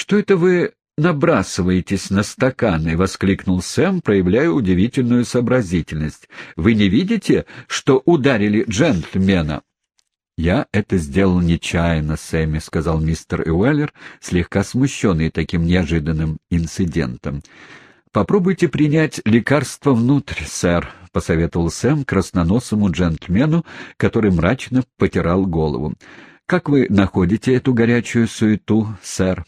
«Что это вы набрасываетесь на стаканы?» — воскликнул Сэм, проявляя удивительную сообразительность. «Вы не видите, что ударили джентльмена?» «Я это сделал нечаянно, Сэмми», — сказал мистер Уэллер, слегка смущенный таким неожиданным инцидентом. «Попробуйте принять лекарство внутрь, сэр», — посоветовал Сэм красноносому джентльмену, который мрачно потирал голову. «Как вы находите эту горячую суету, сэр?»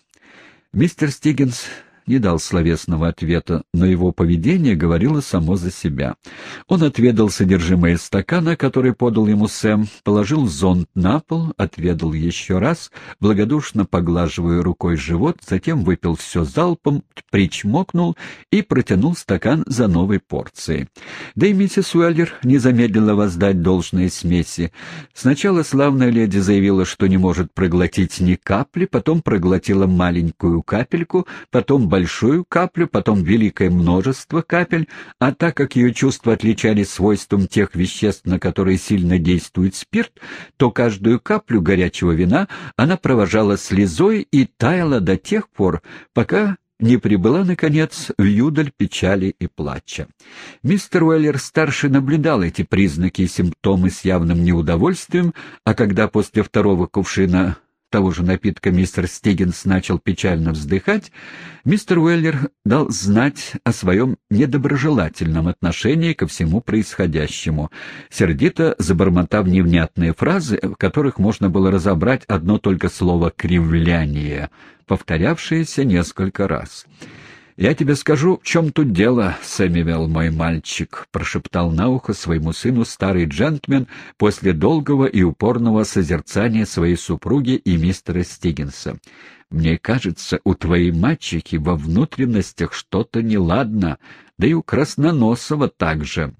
Мистер Стиггинс не дал словесного ответа, но его поведение говорило само за себя. Он отведал содержимое стакана, который подал ему Сэм, положил зонт на пол, отведал еще раз, благодушно поглаживая рукой живот, затем выпил все залпом, причмокнул и протянул стакан за новой порцией. Да и миссис Уэллер не замедлила воздать должные смеси. Сначала славная леди заявила, что не может проглотить ни капли, потом проглотила маленькую капельку, потом большую каплю, потом великое множество капель, а так как ее чувства отличались свойством тех веществ, на которые сильно действует спирт, то каждую каплю горячего вина она провожала слезой и таяла до тех пор, пока не прибыла, наконец, в юдаль печали и плача. Мистер Уэллер-старший наблюдал эти признаки и симптомы с явным неудовольствием, а когда после второго кувшина того же напитка мистер Стиггинс начал печально вздыхать, мистер Уэллер дал знать о своем недоброжелательном отношении ко всему происходящему, сердито забормотав невнятные фразы, в которых можно было разобрать одно только слово «кривляние», повторявшееся несколько раз. «Я тебе скажу, в чем тут дело, Сэмюэл, мой мальчик», — прошептал на ухо своему сыну старый джентльмен после долгого и упорного созерцания своей супруги и мистера Стиггинса. «Мне кажется, у твоей мальчики во внутренностях что-то неладно, да и у Красноносова также».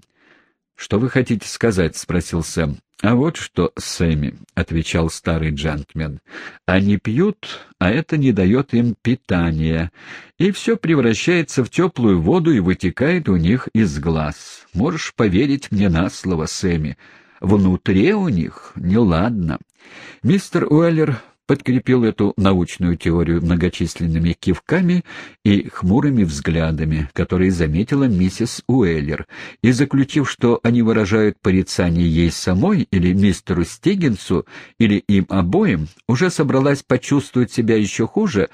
«Что вы хотите сказать?» — спросил Сэм. «А вот что, Сэмми», — отвечал старый джентльмен, — «они пьют, а это не дает им питания, и все превращается в теплую воду и вытекает у них из глаз. Можешь поверить мне на слово, Сэмми, внутри у них неладно». Мистер Уэллер подкрепил эту научную теорию многочисленными кивками и хмурыми взглядами, которые заметила миссис Уэллер, и, заключив, что они выражают порицание ей самой или мистеру Стиггинсу, или им обоим, уже собралась почувствовать себя еще хуже,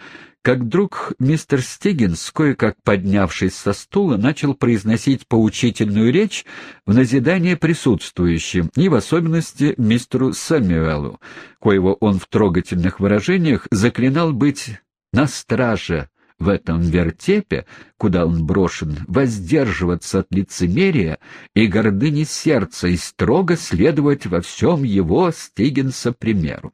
как вдруг мистер Стиггинс, кое-как поднявшись со стула, начал произносить поучительную речь в назидание присутствующим, и в особенности мистеру Сэмюэлу, коего он в трогательных выражениях заклинал быть на страже в этом вертепе, куда он брошен, воздерживаться от лицемерия и гордыни сердца и строго следовать во всем его Стигенса примеру.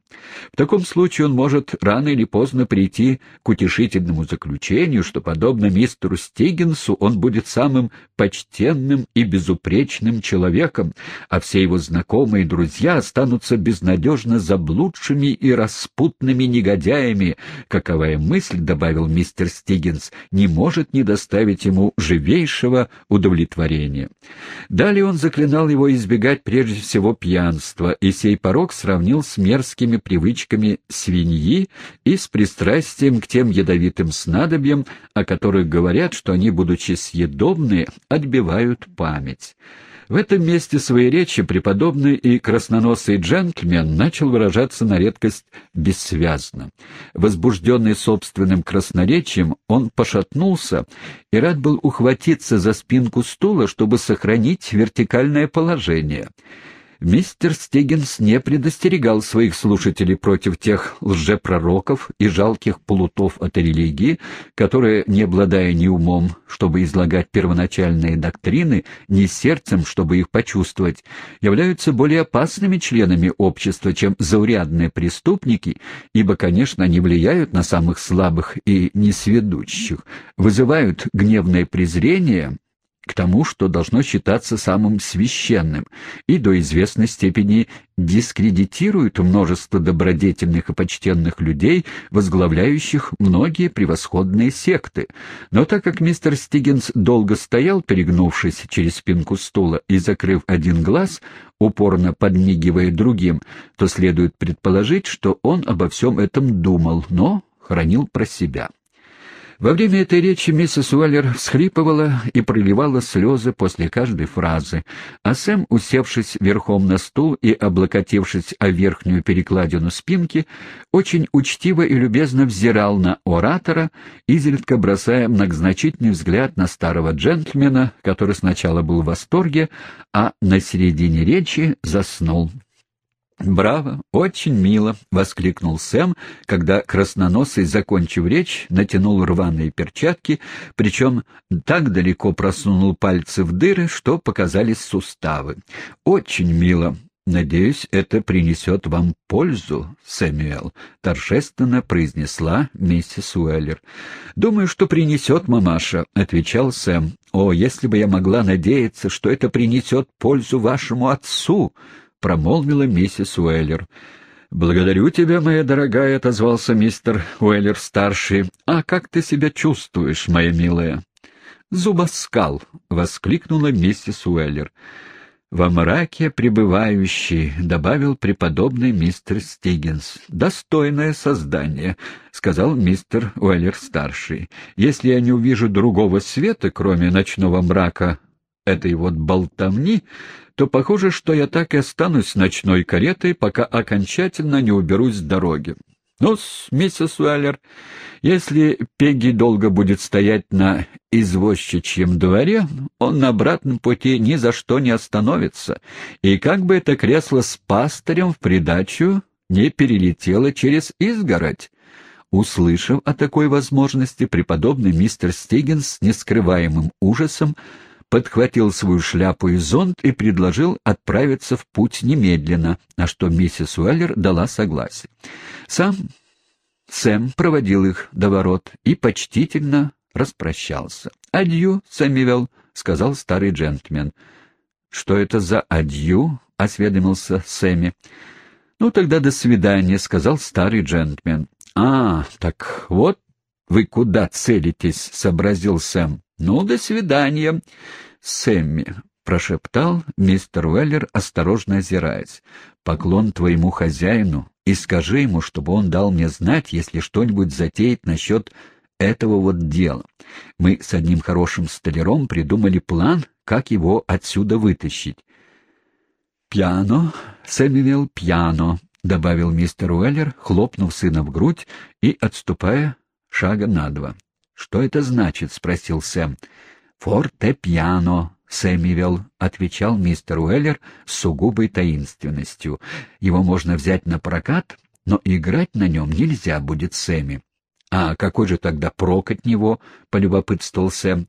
В таком случае он может рано или поздно прийти к утешительному заключению, что, подобно мистеру Стигенсу, он будет самым почтенным и безупречным человеком, а все его знакомые и друзья останутся безнадежно заблудшими и распутными негодяями, каковая мысль, добавил мистер Стигенс, не может не доставить ему живейшего удовлетворения. Далее он заклинал его избегать прежде всего пьянства, и сей порог сравнил с мерзкими привычками свиньи и с пристрастием к тем ядовитым снадобьям, о которых говорят, что они, будучи съедобны, отбивают память. В этом месте своей речи преподобный и красноносый джентльмен начал выражаться на редкость бессвязно. Возбужденный собственным красноречием, он пошатнулся и рад был ухватиться за спинку стула, чтобы сохранить вертикальное положение. Мистер Стиггинс не предостерегал своих слушателей против тех лжепророков и жалких плутов от религии, которые, не обладая ни умом, чтобы излагать первоначальные доктрины, ни сердцем, чтобы их почувствовать, являются более опасными членами общества, чем заурядные преступники, ибо, конечно, они влияют на самых слабых и несведущих, вызывают гневное презрение к тому, что должно считаться самым священным, и до известной степени дискредитирует множество добродетельных и почтенных людей, возглавляющих многие превосходные секты. Но так как мистер Стиггинс долго стоял, перегнувшись через спинку стула и закрыв один глаз, упорно подмигивая другим, то следует предположить, что он обо всем этом думал, но хранил про себя. Во время этой речи миссис Уэллер всхлипывала и проливала слезы после каждой фразы, а Сэм, усевшись верхом на стул и облокотившись о верхнюю перекладину спинки, очень учтиво и любезно взирал на оратора, изредка бросая многозначительный взгляд на старого джентльмена, который сначала был в восторге, а на середине речи заснул. «Браво! Очень мило!» — воскликнул Сэм, когда красноносый, закончив речь, натянул рваные перчатки, причем так далеко просунул пальцы в дыры, что показались суставы. «Очень мило!» «Надеюсь, это принесет вам пользу, Сэмюэл», — торжественно произнесла миссис Уэллер. «Думаю, что принесет, мамаша», — отвечал Сэм. «О, если бы я могла надеяться, что это принесет пользу вашему отцу!» — промолвила миссис Уэллер. «Благодарю тебя, моя дорогая», — отозвался мистер Уэллер-старший. «А как ты себя чувствуешь, моя милая?» «Зубоскал!» — воскликнула миссис Уэллер. «Во мраке пребывающий», — добавил преподобный мистер Стигинс. «Достойное создание», — сказал мистер Уэллер-старший. «Если я не увижу другого света, кроме ночного мрака этой вот болтовни, то похоже, что я так и останусь ночной каретой, пока окончательно не уберусь с дороги. ну миссис Уэллер, если Пегги долго будет стоять на извозчичьем дворе, он на обратном пути ни за что не остановится, и как бы это кресло с пастырем в придачу не перелетело через изгородь. Услышав о такой возможности, преподобный мистер Стигинс с нескрываемым ужасом подхватил свою шляпу и зонт и предложил отправиться в путь немедленно, на что миссис Уэллер дала согласие. Сам Сэм проводил их до ворот и почтительно распрощался. «Адью, Сэмюэл», — сказал старый джентльмен. «Что это за адью?» — осведомился Сэмми. «Ну, тогда до свидания», — сказал старый джентльмен. «А, так вот вы куда целитесь?» — сообразил Сэм. «Ну, до свидания, Сэмми», — прошептал мистер Уэллер, осторожно озираясь. «Поклон твоему хозяину и скажи ему, чтобы он дал мне знать, если что-нибудь затеет насчет этого вот дела. Мы с одним хорошим столяром придумали план, как его отсюда вытащить». «Пьяно, Сэмюэл, пьяно», — добавил мистер Уэллер, хлопнув сына в грудь и отступая шага на два. «Что это значит?» — спросил Сэм. «Форте-пьяно», — Сэмивел, — отвечал мистер Уэллер с сугубой таинственностью. «Его можно взять на прокат, но играть на нем нельзя будет Сэмми». «А какой же тогда прок от него?» — полюбопытствовал Сэм.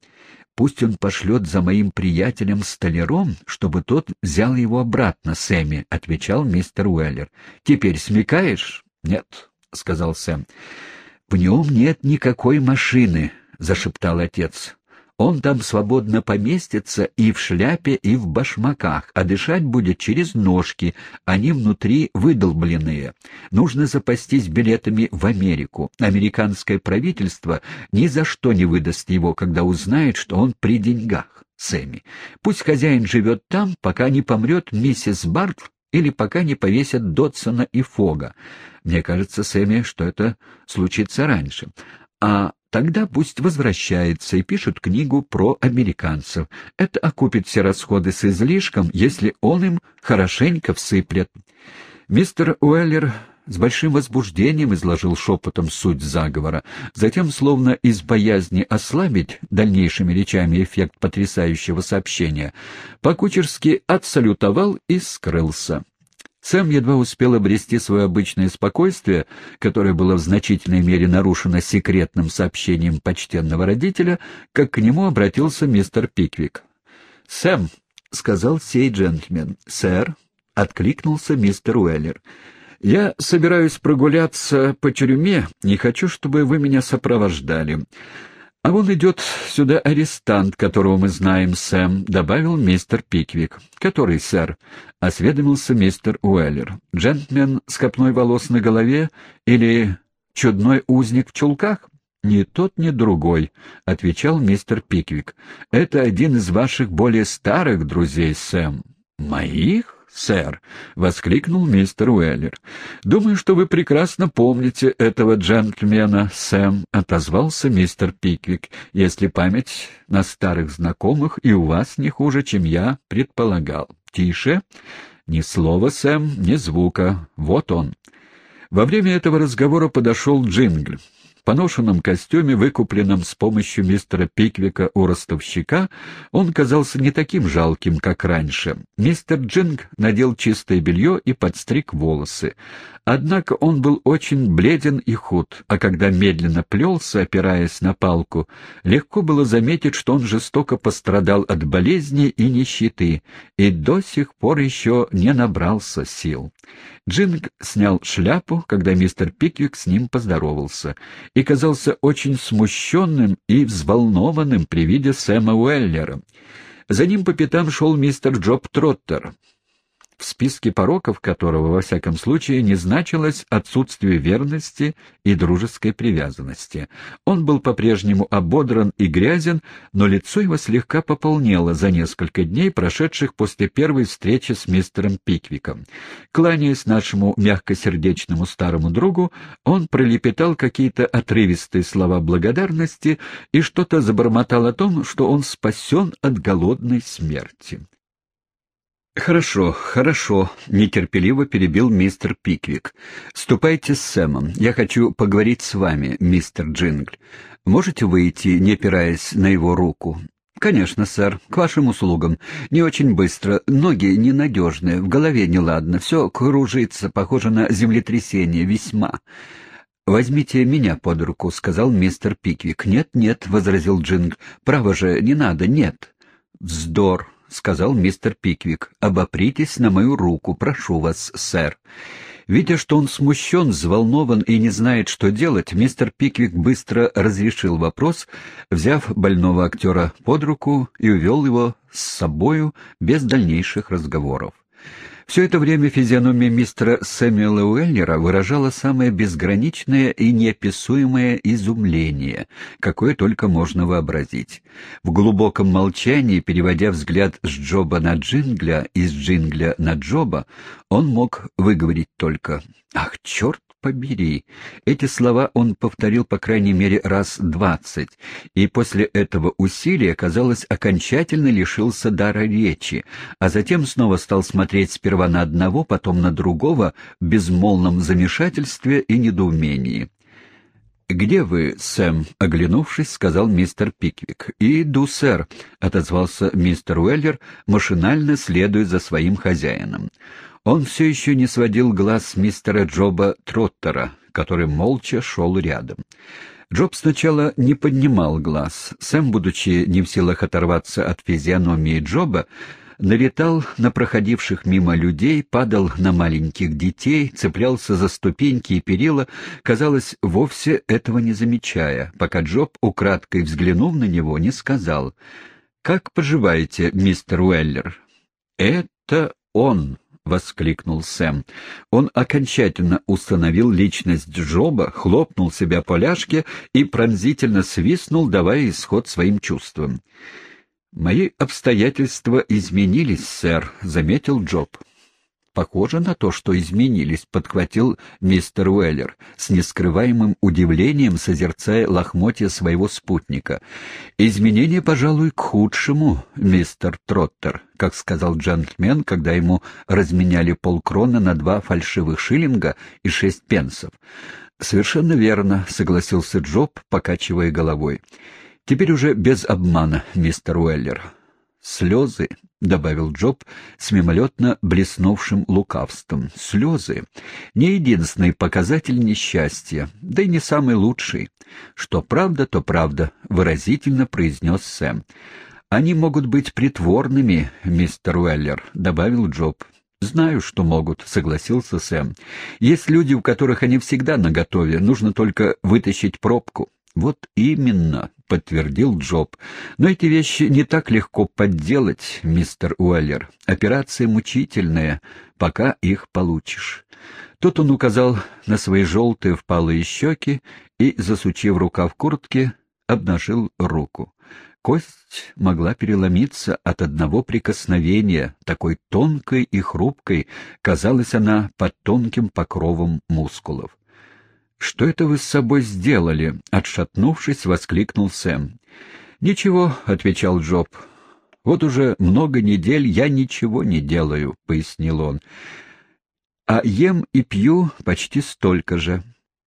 «Пусть он пошлет за моим приятелем-столяром, чтобы тот взял его обратно, Сэмми», — отвечал мистер Уэллер. «Теперь смекаешь?» «Нет», — сказал Сэм. — В нем нет никакой машины, — зашептал отец. Он там свободно поместится и в шляпе, и в башмаках, а дышать будет через ножки, они внутри выдолбленные. Нужно запастись билетами в Америку. Американское правительство ни за что не выдаст его, когда узнает, что он при деньгах. Сэмми. Пусть хозяин живет там, пока не помрет миссис Барт или пока не повесят Дотсона и Фога. Мне кажется, Сэмми, что это случится раньше. А тогда пусть возвращается и пишет книгу про американцев. Это окупит все расходы с излишком, если он им хорошенько всыплет. Мистер Уэллер с большим возбуждением изложил шепотом суть заговора. Затем, словно из боязни ослабить дальнейшими речами эффект потрясающего сообщения, по-кучерски отсалютовал и скрылся. Сэм едва успел обрести свое обычное спокойствие, которое было в значительной мере нарушено секретным сообщением почтенного родителя, как к нему обратился мистер Пиквик. «Сэм», — сказал сей джентльмен. «Сэр», — откликнулся мистер Уэллер. «Я собираюсь прогуляться по тюрьме, не хочу, чтобы вы меня сопровождали. «А вон идет сюда арестант, которого мы знаем, Сэм», — добавил мистер Пиквик. «Который, сэр?» — осведомился мистер Уэллер. «Джентльмен с копной волос на голове или чудной узник в чулках?» «Ни тот, ни другой», — отвечал мистер Пиквик. «Это один из ваших более старых друзей, Сэм». «Моих?» — сэр!» — воскликнул мистер Уэллер. «Думаю, что вы прекрасно помните этого джентльмена, Сэм», — отозвался мистер Пиквик, «если память на старых знакомых и у вас не хуже, чем я предполагал. Тише. Ни слова, Сэм, ни звука. Вот он». Во время этого разговора подошел Джингль поношенном костюме, выкупленном с помощью мистера Пиквика у ростовщика, он казался не таким жалким, как раньше. Мистер Джинг надел чистое белье и подстриг волосы. Однако он был очень бледен и худ, а когда медленно плелся, опираясь на палку, легко было заметить, что он жестоко пострадал от болезни и нищеты, и до сих пор еще не набрался сил. Джинг снял шляпу, когда мистер Пиквик с ним поздоровался, и казался очень смущенным и взволнованным при виде Сэма Уэллера. За ним по пятам шел мистер Джоб Троттер в списке пороков которого, во всяком случае, не значилось отсутствие верности и дружеской привязанности. Он был по-прежнему ободран и грязен, но лицо его слегка пополнело за несколько дней, прошедших после первой встречи с мистером Пиквиком. Кланяясь нашему мягкосердечному старому другу, он пролепетал какие-то отрывистые слова благодарности и что-то забормотал о том, что он спасен от голодной смерти. «Хорошо, хорошо», — нетерпеливо перебил мистер Пиквик. «Ступайте с Сэмом. Я хочу поговорить с вами, мистер Джингль. Можете выйти, не опираясь на его руку?» «Конечно, сэр. К вашим услугам. Не очень быстро. Ноги ненадежные, в голове неладно. Все кружится, похоже на землетрясение, весьма». «Возьмите меня под руку», — сказал мистер Пиквик. «Нет, нет», — возразил Джинг. «Право же, не надо, нет». «Вздор», — сказал мистер Пиквик. — Обопритесь на мою руку, прошу вас, сэр. Видя, что он смущен, взволнован и не знает, что делать, мистер Пиквик быстро разрешил вопрос, взяв больного актера под руку и увел его с собою без дальнейших разговоров. Все это время физиономия мистера Сэмюэла Уэллера выражала самое безграничное и неописуемое изумление, какое только можно вообразить. В глубоком молчании, переводя взгляд с Джоба на Джингля и с Джингля на Джоба, он мог выговорить только «Ах, черт побери!» Эти слова он повторил по крайней мере раз двадцать, и после этого усилия, казалось, окончательно лишился дара речи, а затем снова стал смотреть сперва на одного, потом на другого в безмолвном замешательстве и недоумении. «Где вы, Сэм?» — оглянувшись, сказал мистер Пиквик. «Иду, сэр», — отозвался мистер Уэллер, машинально следуя за своим хозяином. Он все еще не сводил глаз с мистера Джоба Троттера, который молча шел рядом. Джоб сначала не поднимал глаз. Сэм, будучи не в силах оторваться от физиономии Джоба, налетал на проходивших мимо людей, падал на маленьких детей, цеплялся за ступеньки и перила, казалось, вовсе этого не замечая, пока Джоб, украдкой взглянув на него, не сказал «Как поживаете, мистер Уэллер?» «Это он!» — воскликнул Сэм. Он окончательно установил личность Джоба, хлопнул себя по ляжке и пронзительно свистнул, давая исход своим чувствам. «Мои обстоятельства изменились, сэр», — заметил Джоб. «Похоже на то, что изменились», — подхватил мистер Уэллер, с нескрываемым удивлением созерцая лохмотья своего спутника. «Изменения, пожалуй, к худшему, мистер Троттер», как сказал джентльмен, когда ему разменяли полкрона на два фальшивых шиллинга и шесть пенсов. «Совершенно верно», — согласился Джоб, покачивая головой. «Теперь уже без обмана, мистер Уэллер. Слезы, — добавил Джоб с мимолетно блеснувшим лукавством. «Слезы — не единственный показатель несчастья, да и не самый лучший. Что правда, то правда», — выразительно произнес Сэм. «Они могут быть притворными, мистер Уэллер», — добавил Джоб. «Знаю, что могут», — согласился Сэм. «Есть люди, у которых они всегда наготове, нужно только вытащить пробку». «Вот именно», — подтвердил Джоб. «Но эти вещи не так легко подделать, мистер Уэллер. Операция мучительная, пока их получишь». Тут он указал на свои желтые впалые щеки и, засучив рука в куртке, обнажил руку. кость могла переломиться от одного прикосновения, такой тонкой и хрупкой казалась она под тонким покровом мускулов. «Что это вы с собой сделали?» — отшатнувшись, воскликнул Сэм. «Ничего», — отвечал Джоб. «Вот уже много недель я ничего не делаю», — пояснил он. «А ем и пью почти столько же».